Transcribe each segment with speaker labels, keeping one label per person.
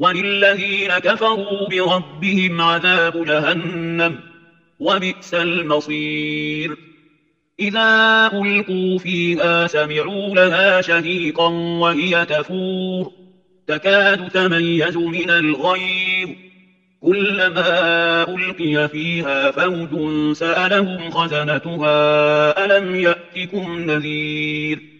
Speaker 1: وللذين كفروا بربهم عذاب جهنم وبئس المصير إذا ألقوا فيها سمعوا لها شهيقا وهي تفور تكاد تميز من الغير كلما ألقي فيها فوج سألهم خزنتها ألم يأتكم نذير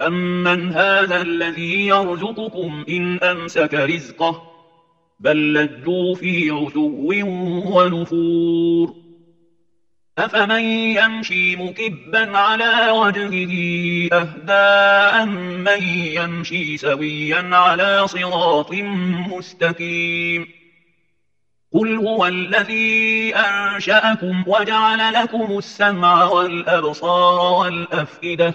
Speaker 1: أمن هذا الذي يرزقكم إن أمسك رزقه بل لجوا في عتو ونفور أفمن يمشي مكبا على وجهه أهداء من يمشي سويا على صراط مستقيم قل هو الذي أنشأكم وجعل لكم السمع والأبصار والأفئدة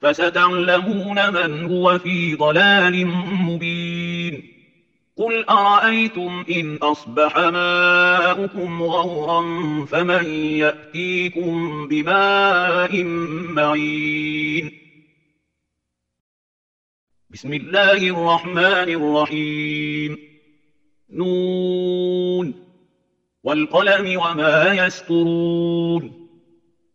Speaker 1: فستعلمون من هو في ضلال مبين قل أرأيتم إن أصبح ماءكم غورا فمن يأتيكم بماء معين بسم الله الرحمن الرحيم نون والقلم وما يسترون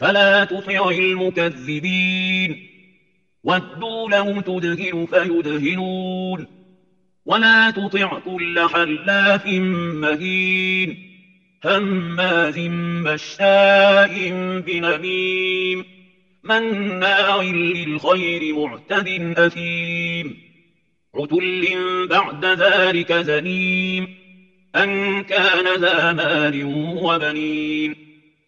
Speaker 1: فلا تطع المكذبين ودوا لهم تدهن فيدهنون ولا تطع كل حلاف مهين هماز مشاء بنميم مناع للخير معتد أثيم عتل بعد ذلك زنيم أن كان ذا مال وبنين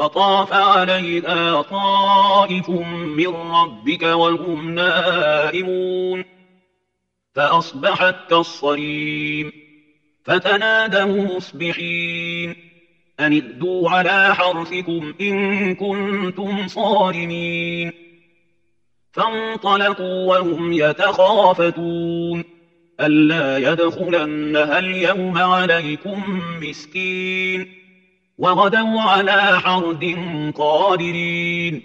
Speaker 1: فطاف عليها طائف من ربك وهم نائمون فأصبحت كالصريم فتنادوا مصبحين أن ادوا على حرثكم إن كنتم صارمين فانطلقوا وهم يتخافتون ألا يدخلنها اليوم عليكم مسكين وغدوا على حرد قادرين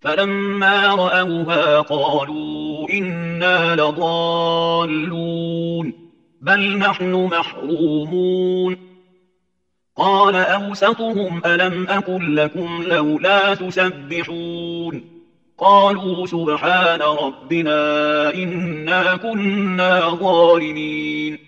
Speaker 1: فلما رأوها قالوا إنا لضالون بل نحن محرومون قال أوسطهم ألم أكن لكم لولا تسبحون قالوا سبحان ربنا إنا كنا ظالمين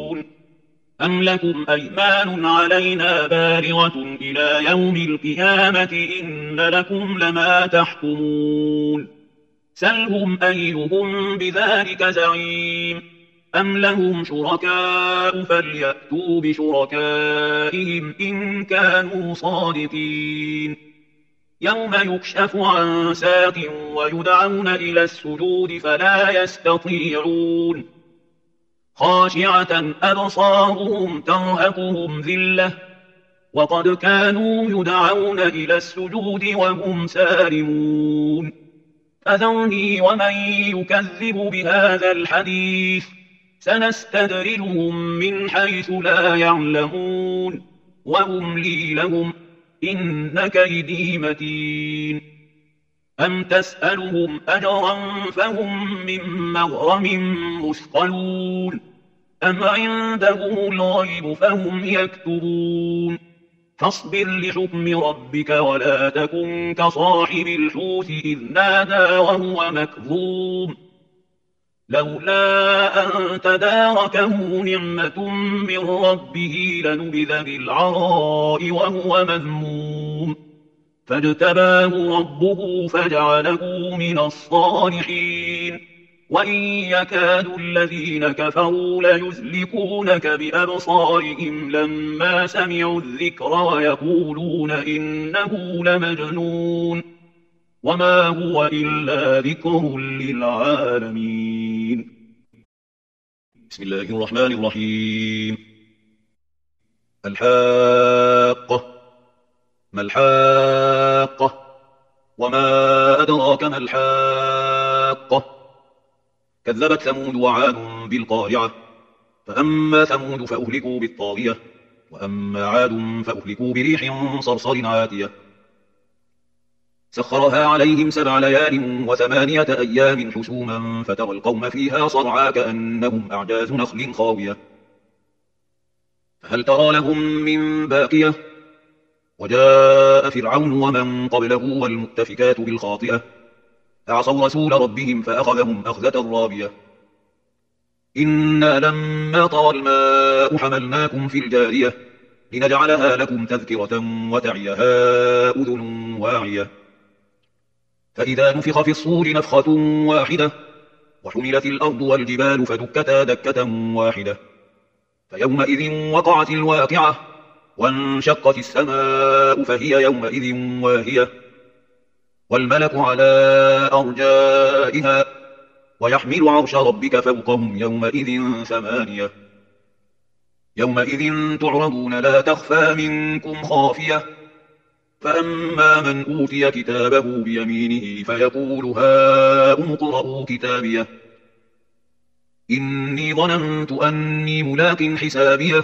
Speaker 1: أم لكم أيمان علينا بارغة إلى يوم القيامة إن لكم لما تحكمون سلهم أيهم بذلك زعيم أم لهم شركاء فليأتوا بشركائهم إن كانوا صادقين يوم يكشف عن ساق ويدعون إلى السجود فلا يستطيعون خاشعة أبصارهم ترهقهم ذلة وقد كانوا يدعون إلى السجود وهم سالمون فذرني ومن يكذب بهذا الحديث سنستدرجهم من حيث لا يعلمون وهم لي لهم إن كيدي متين أم تسألهم أجرا فهم من مغرم مثقلون أم عندهم الغيب فهم يكتبون فاصبر لحكم ربك ولا تكن كصاحب الحوت إذ نادى وهو مكذوم لولا أن تداركه نعمة من ربه لنبذ بالعراء وهو مذموم فاجتباه ربه فجعله من الصالحين وإن يكاد الذين كفروا ليزلكونك بأبصارهم لما سمعوا الذكر ويقولون إنه لمجنون وما هو إلا ذكر للعالمين بسم الله الرحمن الرحيم الحاقة ما الحاقة وما أدراك ما الحاقة كذبت ثمود وعاد بالقارعة فأما ثمود فأهلكوا بالطاغية وأما عاد فأهلكوا بريح صرصر عاتية سخرها عليهم سبع ليال وثمانية أيام حسوما فترى القوم فيها صرعا كأنهم أعجاز نخل خاوية فهل ترى لهم من باقية؟ وجاء فرعون ومن قبله والمتفكات بالخاطئة فعصوا رسول ربهم فأخذهم أخذة رابية إنا لما طوى الماء حملناكم في الجارية لنجعلها لكم تذكرة وتعيها أذن واعية فإذا نفخ في الصور نفخة واحدة وحملت الأرض والجبال فدكتا دكة واحدة فيومئذ وقعت الواقعة وانشقت السماء فهي يومئذ واهية والملك على أرجائها ويحمل عرش ربك فوقهم يومئذ ثمانية يومئذ تعرضون لا تخفى منكم خافية فأما من أوتي كتابه بيمينه فيقول هاؤم أمقرأوا كتابيه إني ظننت أني ملاك حسابيه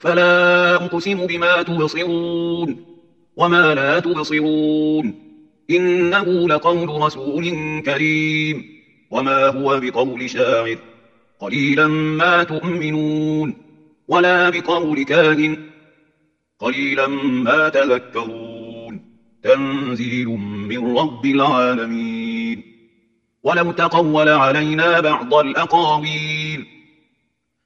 Speaker 1: فلا أقسم بما تبصرون وما لا تبصرون إنه لقول رسول كريم وما هو بقول شاعر قليلا ما تؤمنون ولا بقول كاهن قليلا ما تذكرون تنزيل من رب العالمين ولو تقول علينا بعض الأقاويل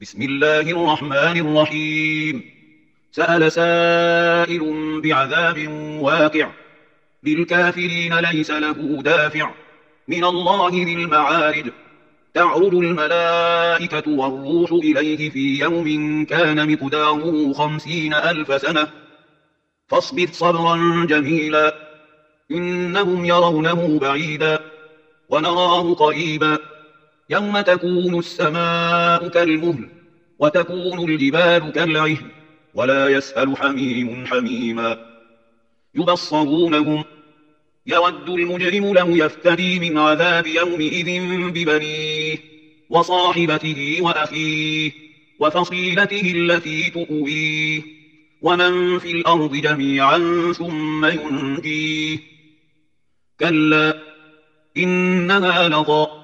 Speaker 1: بسم الله الرحمن الرحيم سأل سائل بعذاب واقع للكافرين ليس له دافع من الله ذي المعارج تعرض الملائكة والروح إليه في يوم كان مقداره خمسين ألف سنة فاصبر صبرا جميلا إنهم يرونه بعيدا ونراه قريبا يوم تكون السماء كالمهل وتكون الجبال كالعهن ولا يسأل حميم حميما يبصرونهم يود المجرم لو يفتدي من عذاب يومئذ ببنيه وصاحبته وأخيه وفصيلته التي تؤويه ومن في الأرض جميعا ثم ينجيه كلا إنها لضاء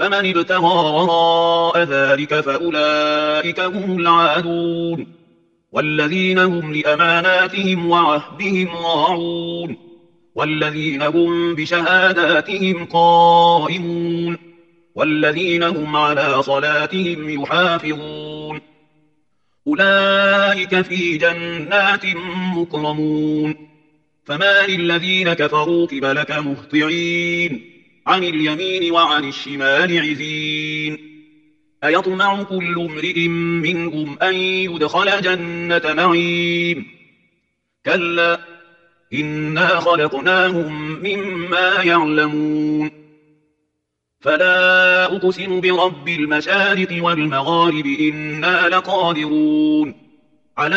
Speaker 1: فمن ابتغى وراء ذلك فأولئك هم العادون والذين هم لأماناتهم وعهدهم راعون والذين هم بشهاداتهم قائمون والذين هم على صلاتهم يحافظون أولئك في جنات مكرمون فما للذين كفروا كبلك مهطعين عن اليمين وعن الشمال عزين أيطمع كل امرئ منهم أن يدخل جنة نعيم كلا إنا خلقناهم مما يعلمون فلا أقسم برب المشارق والمغارب إنا لقادرون على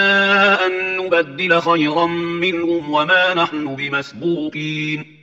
Speaker 1: أن نبدل خيرا منهم وما نحن بمسبوقين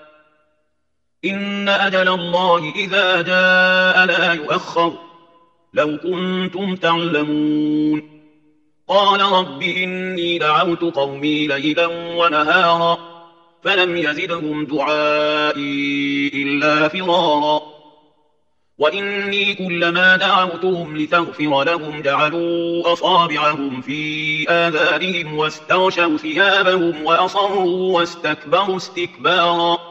Speaker 1: إن أجل الله إذا جاء لا يؤخر لو كنتم تعلمون قال رب إني دعوت قومي ليلا ونهارا فلم يزدهم دعائي إلا فرارا وإني كلما دعوتهم لتغفر لهم جعلوا أصابعهم في آذانهم واستغشوا ثيابهم وأصروا واستكبروا استكبارا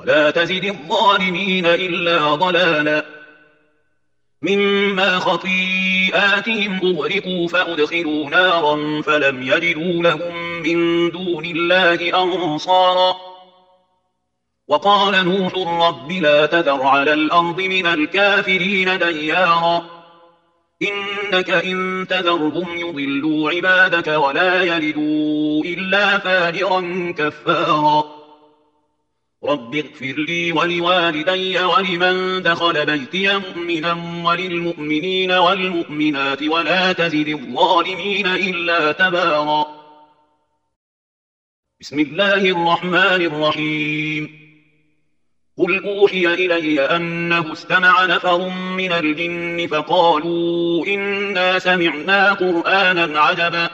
Speaker 1: ولا تزد الظالمين إلا ضلالا مما خطيئاتهم أغرقوا فأدخلوا نارا فلم يجدوا لهم من دون الله أنصارا وقال نوح رب لا تذر على الأرض من الكافرين ديارا إنك إن تذرهم يضلوا عبادك ولا يلدوا إلا فاجرا كفارا رب اغفر لي ولوالدي ولمن دخل بيتي مؤمنا وللمؤمنين والمؤمنات ولا تزد الظالمين إلا تبارا بسم الله الرحمن الرحيم قل أوحي إلي أنه استمع نفر من الجن فقالوا إنا سمعنا قرآنا عجبا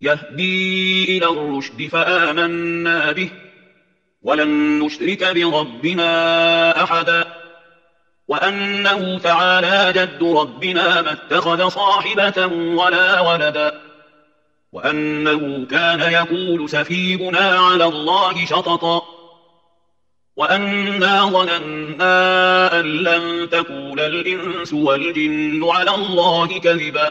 Speaker 1: يهدي إلى الرشد فآمنا به ولن نشرك بربنا أحدا وأنه تعالى جد ربنا ما اتخذ صاحبة ولا ولدا وأنه كان يقول سفيبنا على الله شططا وأنا ظننا أن لن تكون الإنس والجن على الله كذبا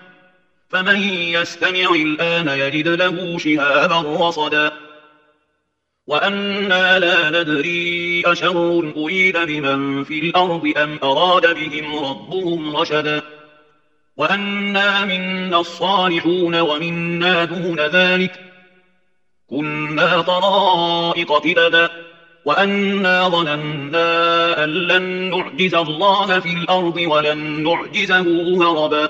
Speaker 1: فمن يستمع الآن يجد له شهابا رصدا وأنا لا ندري أشر أريد بمن في الأرض أم أراد بهم ربهم رشدا وأنا منا الصالحون ومنا دون ذلك كنا طرائق تبدا وأنا ظننا أن لن نعجز الله في الأرض ولن نعجزه هربا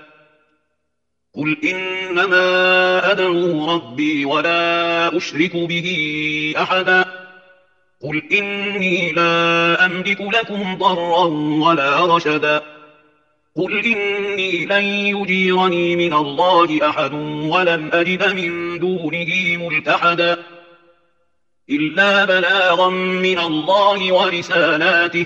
Speaker 1: قل إنما أدعو ربي ولا أشرك به أحدا قل إني لا أملك لكم ضرا ولا رشدا قل إني لن يجيرني من الله أحد ولم أجد من دونه ملتحدا إلا بلاغا من الله ورسالاته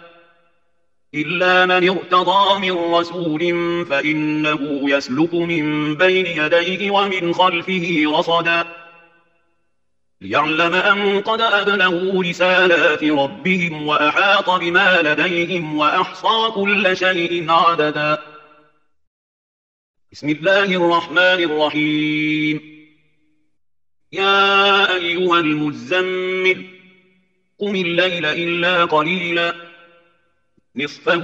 Speaker 1: إلا من ارتضى من رسول فإنه يسلك من بين يديه ومن خلفه رصدا ليعلم أن قد أبلغوا رسالات ربهم وأحاط بما لديهم وأحصى كل شيء عددا بسم الله الرحمن الرحيم يا أيها المزمل قم الليل إلا قليلاً نصفه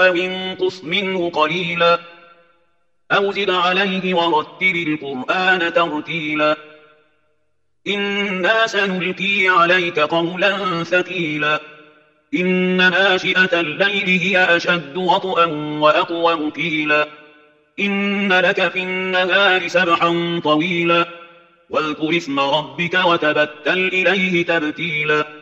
Speaker 1: أو انقص منه قليلا أو زد عليه ورتل القرآن ترتيلا إنا سنلقي عليك قولا ثقيلا إن ناشئة الليل هي أشد وطئا وأقوى مكيلا إن لك في النهار سبحا طويلا واذكر اسم ربك وتبتل إليه تبتيلا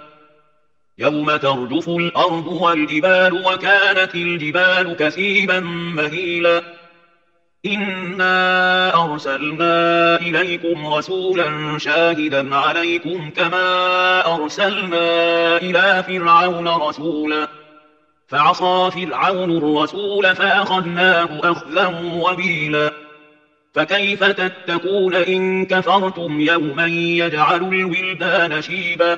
Speaker 1: يوم ترجف الأرض والجبال وكانت الجبال كثيبا مهيلا إنا أرسلنا إليكم رسولا شاهدا عليكم كما أرسلنا إلى فرعون رسولا فعصى فرعون الرسول فأخذناه أخذا وبيلا فكيف تتكون إن كفرتم يوما يجعل الولدان شيبا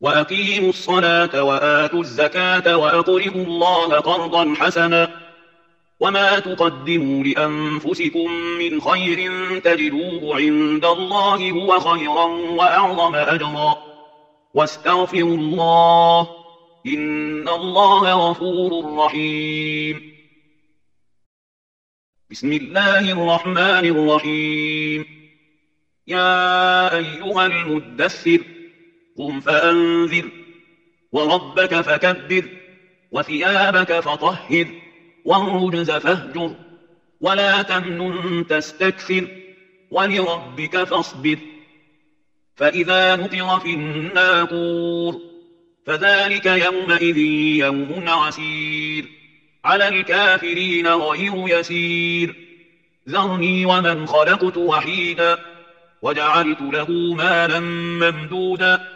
Speaker 1: وأقيموا الصلاة وآتوا الزكاة وأقرضوا الله قرضا حسنا وما تقدموا لأنفسكم من خير تجدوه عند الله هو خيرا وأعظم أجرا واستغفروا الله إن الله غفور رحيم بسم الله الرحمن الرحيم يا أيها المدثر قم فأنذر وربك فكبر وثيابك فطهر والرجز فاهجر ولا تمنن تستكثر ولربك فاصبر فإذا نطر في الناقور فذلك يومئذ يوم عسير على الكافرين غير يسير ذرني ومن خلقت وحيدا وجعلت له مالا ممدودا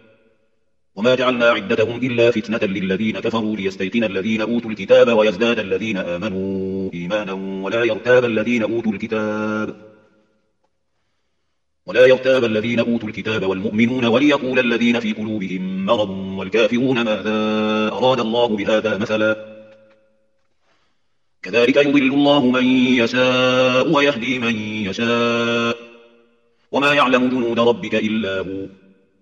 Speaker 1: وما جعلنا عدتهم إلا فتنة للذين كفروا ليستيقن الذين أوتوا الكتاب ويزداد الذين آمنوا إيمانا ولا يرتاب الذين أوتوا الكتاب ولا يرتاب الذين أوتوا الكتاب والمؤمنون وليقول الذين في قلوبهم مرض والكافرون ماذا أراد الله بهذا مثلا كذلك يضل الله من يشاء ويهدي من يشاء وما يعلم جنود ربك إلا هو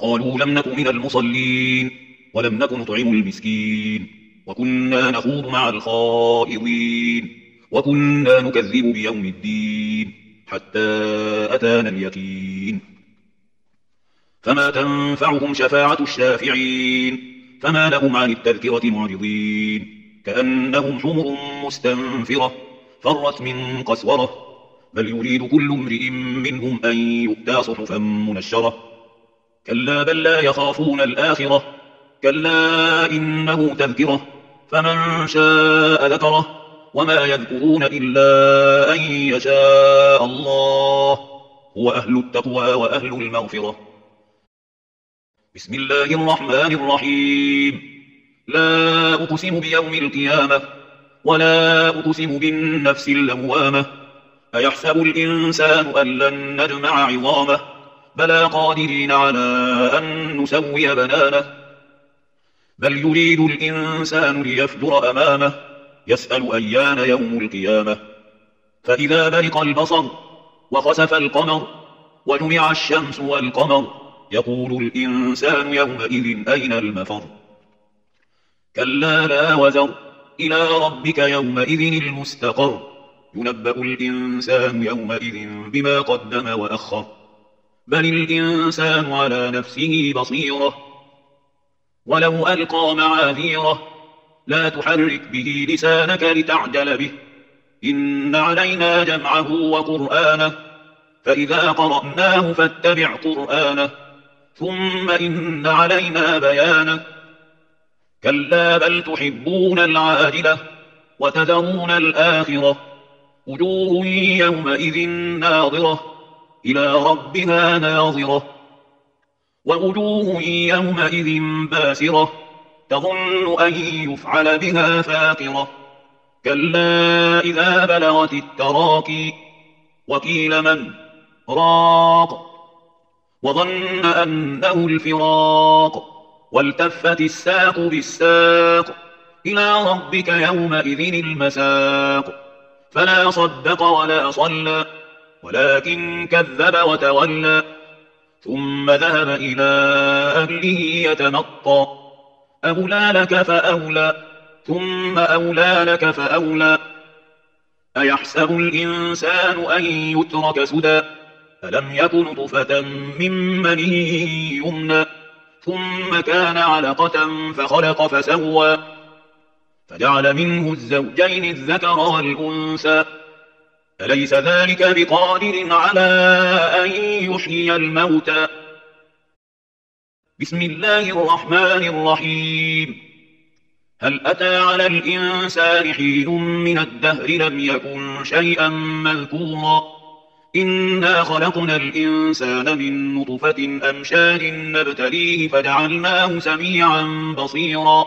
Speaker 1: قالوا لم نك من المصلين ولم نك نطعم المسكين وكنا نخوض مع الخائضين وكنا نكذب بيوم الدين حتى أتانا اليقين فما تنفعهم شفاعة الشافعين فما لهم عن التذكرة معرضين كأنهم حمر مستنفرة فرت من قسورة بل يريد كل امرئ منهم أن يؤتى صحفا منشرة كلا بل لا يخافون الآخرة كلا إنه تذكرة فمن شاء ذكره وما يذكرون إلا أن يشاء الله هو أهل التقوى وأهل المغفرة بسم الله الرحمن الرحيم لا أقسم بيوم القيامة ولا أقسم بالنفس اللوامة أيحسب الإنسان أن لن نجمع عظامه بلى قادرين على أن نسوي بنانه بل يريد الإنسان ليفجر أمامه يسأل أيان يوم القيامة فإذا برق البصر وخسف القمر وجمع الشمس والقمر يقول الإنسان يومئذ أين المفر كلا لا وزر إلى ربك يومئذ المستقر ينبأ الإنسان يومئذ بما قدم وأخر بل الإنسان على نفسه بصيرة ولو ألقى معاذيرة لا تحرك به لسانك لتعجل به إن علينا جمعه وقرآنه فإذا قرأناه فاتبع قرآنه ثم إن علينا بيانه كلا بل تحبون العاجلة وتذرون الآخرة وجوه يومئذ ناظرة إلى ربها ناظرة ووجوه يومئذ باسرة تظن أن يفعل بها فاقرة كلا إذا بلغت التراكي وكيل من راق وظن أنه الفراق والتفت الساق بالساق إلى ربك يومئذ المساق فلا صدق ولا صلى ولكن كذب وتولى ثم ذهب إلى أهله يتمطى أولى لك فأولى ثم أولى لك فأولى أيحسب الإنسان أن يترك سدى ألم يكن طفة من مني يمنى ثم كان علقة فخلق فسوى فجعل منه الزوجين الذكر والأنسى أليس ذلك بقادر على أن يحيي الموتى بسم الله الرحمن الرحيم هل أتى على الإنسان حين من الدهر لم يكن شيئا مذكورا إنا خلقنا الإنسان من نطفة أمشاج نبتليه فجعلناه سميعا بصيرا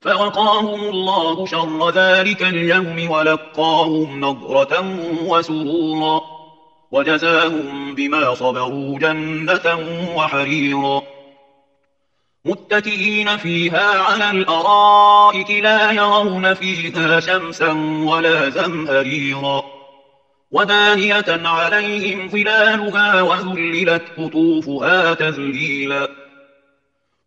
Speaker 1: فوقاهم الله شر ذلك اليوم ولقاهم نظرة وسرورا وجزاهم بما صبروا جنة وحريرا متكئين فيها على الأرائك لا يرون فيها شمسا ولا زمهريرا ودانية عليهم ظلالها وذللت قطوفها تذليلا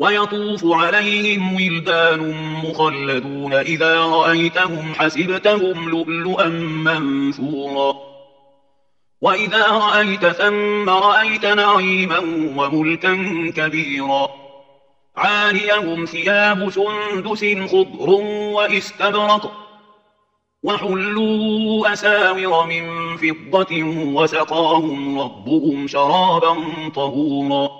Speaker 1: ويطوف عليهم ولدان مخلدون إذا رأيتهم حسبتهم لؤلؤا منثورا وإذا رأيت ثم رأيت نعيما وملكا كبيرا عاليهم ثياب سندس خضر وإستبرق وحلوا أساور من فضة وسقاهم ربهم شرابا طهورا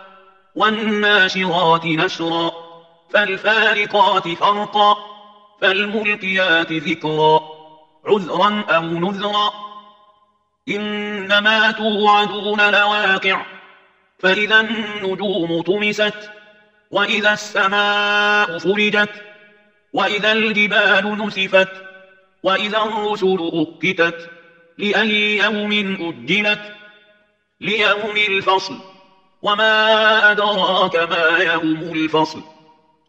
Speaker 1: والناشرات نشرا فالفارقات فرقا فالملقيات ذكرا عذرا أو نذرا إنما توعدون لواقع فإذا النجوم طمست وإذا السماء فرجت وإذا الجبال نسفت وإذا الرسل أكتت لأي يوم أجلت ليوم الفصل وما أدراك ما يوم الفصل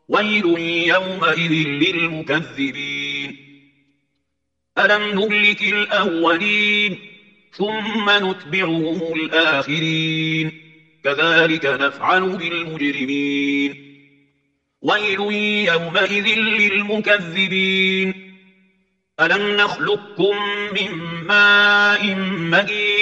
Speaker 1: ويل يومئذ للمكذبين ألم نهلك الأولين ثم نتبعهم الآخرين كذلك نفعل بالمجرمين ويل يومئذ للمكذبين ألم نخلقكم من ماء مهين